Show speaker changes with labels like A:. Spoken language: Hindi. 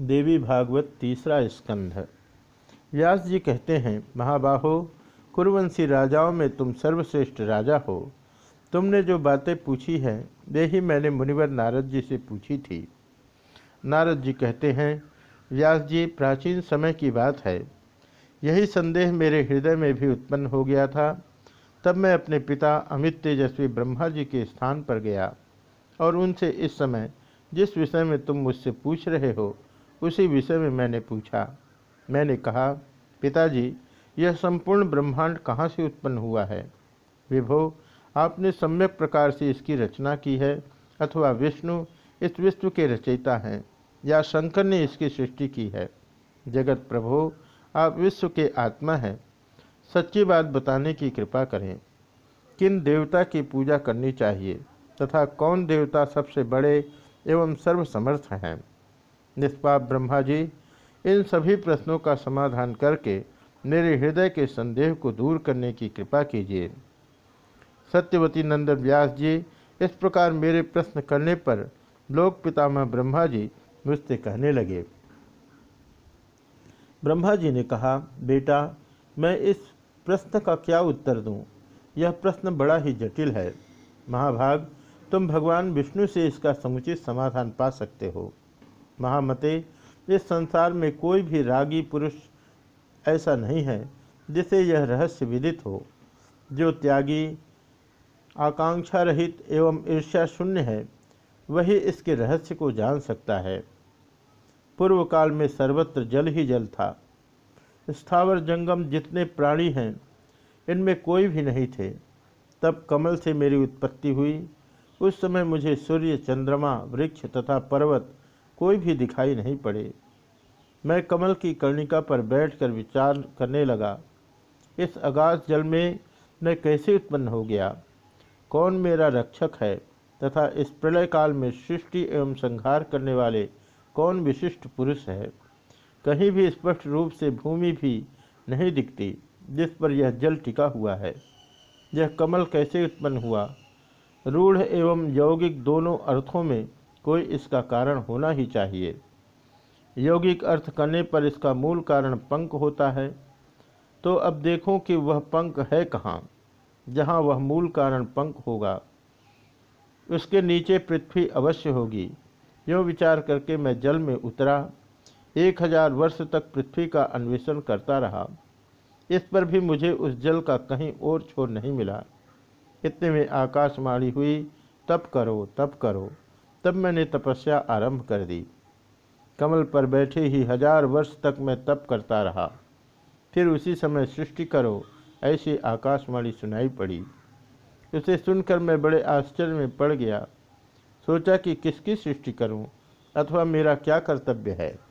A: देवी भागवत तीसरा स्कंध व्यास जी कहते हैं, महाबाहो, कुरुवंशी राजाओं में तुम सर्वश्रेष्ठ राजा हो। तुमने जो बातें पूछी हैं, वे ही मैंने मुनिवर नारद जी से पूछी थी। नारद जी कहते हैं, व्यास जी, प्राचीन समय की बात है। यही संदेह मेरे हृदय में भी उत्पन्न हो गया था। तब मैं अपने पिता अमित तेजस्वी ब्रह्मा जी के स्थान पर गया और उनसे इस समय, जिस विषय में तुम मुझसे पूछ रहे हो उसी विषय में मैंने पूछा। मैंने कहा, पिताजी, यह संपूर्ण ब्रह्मांड कहाँ से उत्पन्न हुआ है? विभो, आपने सम्यक प्रकार से इसकी रचना की है, अथवा विष्णु इस विश्व के रचयिता हैं, या शंकर ने इसकी सृष्टि की है? जगत प्रभो, आप विश्व के आत्मा हैं। सच्ची बात बताने की कृपा करें। किन देवता की पूजा करनी चाहिए, तथा कौन देवता सबसे बड़े एवं सर्वसमर्थ हैं? निष्पाप ब्रह्मा जी, इन सभी प्रश्नों का समाधान करके मेरे हृदय के संदेह को दूर करने की कृपा कीजिए। सत्यवती नंदन व्यास जी, इस प्रकार मेरे प्रश्न करने पर लोक पितामह ब्रह्मा जी मुझसे कहने लगे। ब्रह्मा जी ने कहा, बेटा, मैं इस प्रश्न का क्या उत्तर दूँ? यह प्रश्न बड़ा ही जटिल है। महाभाग, तुम भगवान विष्णु से इसका समुचित समाधान पा सकते हो। महामते, इस संसार में कोई भी रागी पुरुष ऐसा नहीं है जिसे यह रहस्य विदित हो। जो त्यागी, आकांक्षा रहित एवं ईर्ष्या शून्य है, वही इसके रहस्य को जान सकता है। पूर्व काल में सर्वत्र जल ही जल था। स्थावर जंगम जितने प्राणी हैं, इनमें कोई भी नहीं थे। तब कमल से मेरी उत्पत्ति हुई। उस समय मुझे सूर्य, चंद्रमा, वृक्ष तथा पर्वत कोई भी दिखाई नहीं पड़े। मैं कमल की कर्णिका पर बैठकर विचार करने लगा, इस आगाज़ जल में मैं कैसे उत्पन्न हो गया? कौन मेरा रक्षक है तथा इस प्रलय काल में सृष्टि एवं संहार करने वाले कौन विशिष्ट पुरुष है? कहीं भी स्पष्ट रूप से भूमि भी नहीं दिखती, जिस पर यह जल टिका हुआ है। यह कमल कैसे उत्पन्न हुआ? रूढ़ एवं यौगिक दोनों अर्थों में कोई इसका कारण होना ही चाहिए। यौगिक अर्थ करने पर इसका मूल कारण पंख होता है। तो अब देखो कि वह पंख है कहाँ, जहाँ वह मूल कारण पंख होगा। उसके नीचे पृथ्वी अवश्य होगी। यो विचार करके मैं जल में उतरा। एक हज़ार वर्ष तक पृथ्वी का अन्वेषण करता रहा। इस पर भी मुझे उस जल का कहीं और छोर नहीं मिला। इतने में आकाशवाणी हुई, तप करो तप करो। तब मैंने तपस्या आरंभ कर दी। कमल पर बैठे ही हज़ार वर्ष तक मैं तप करता रहा। फिर उसी समय सृष्टि करो, ऐसी आकाशवाणी सुनाई पड़ी। उसे सुनकर मैं बड़े आश्चर्य में पड़ गया। सोचा कि किसकी सृष्टि करूँ, अथवा मेरा क्या कर्तव्य है?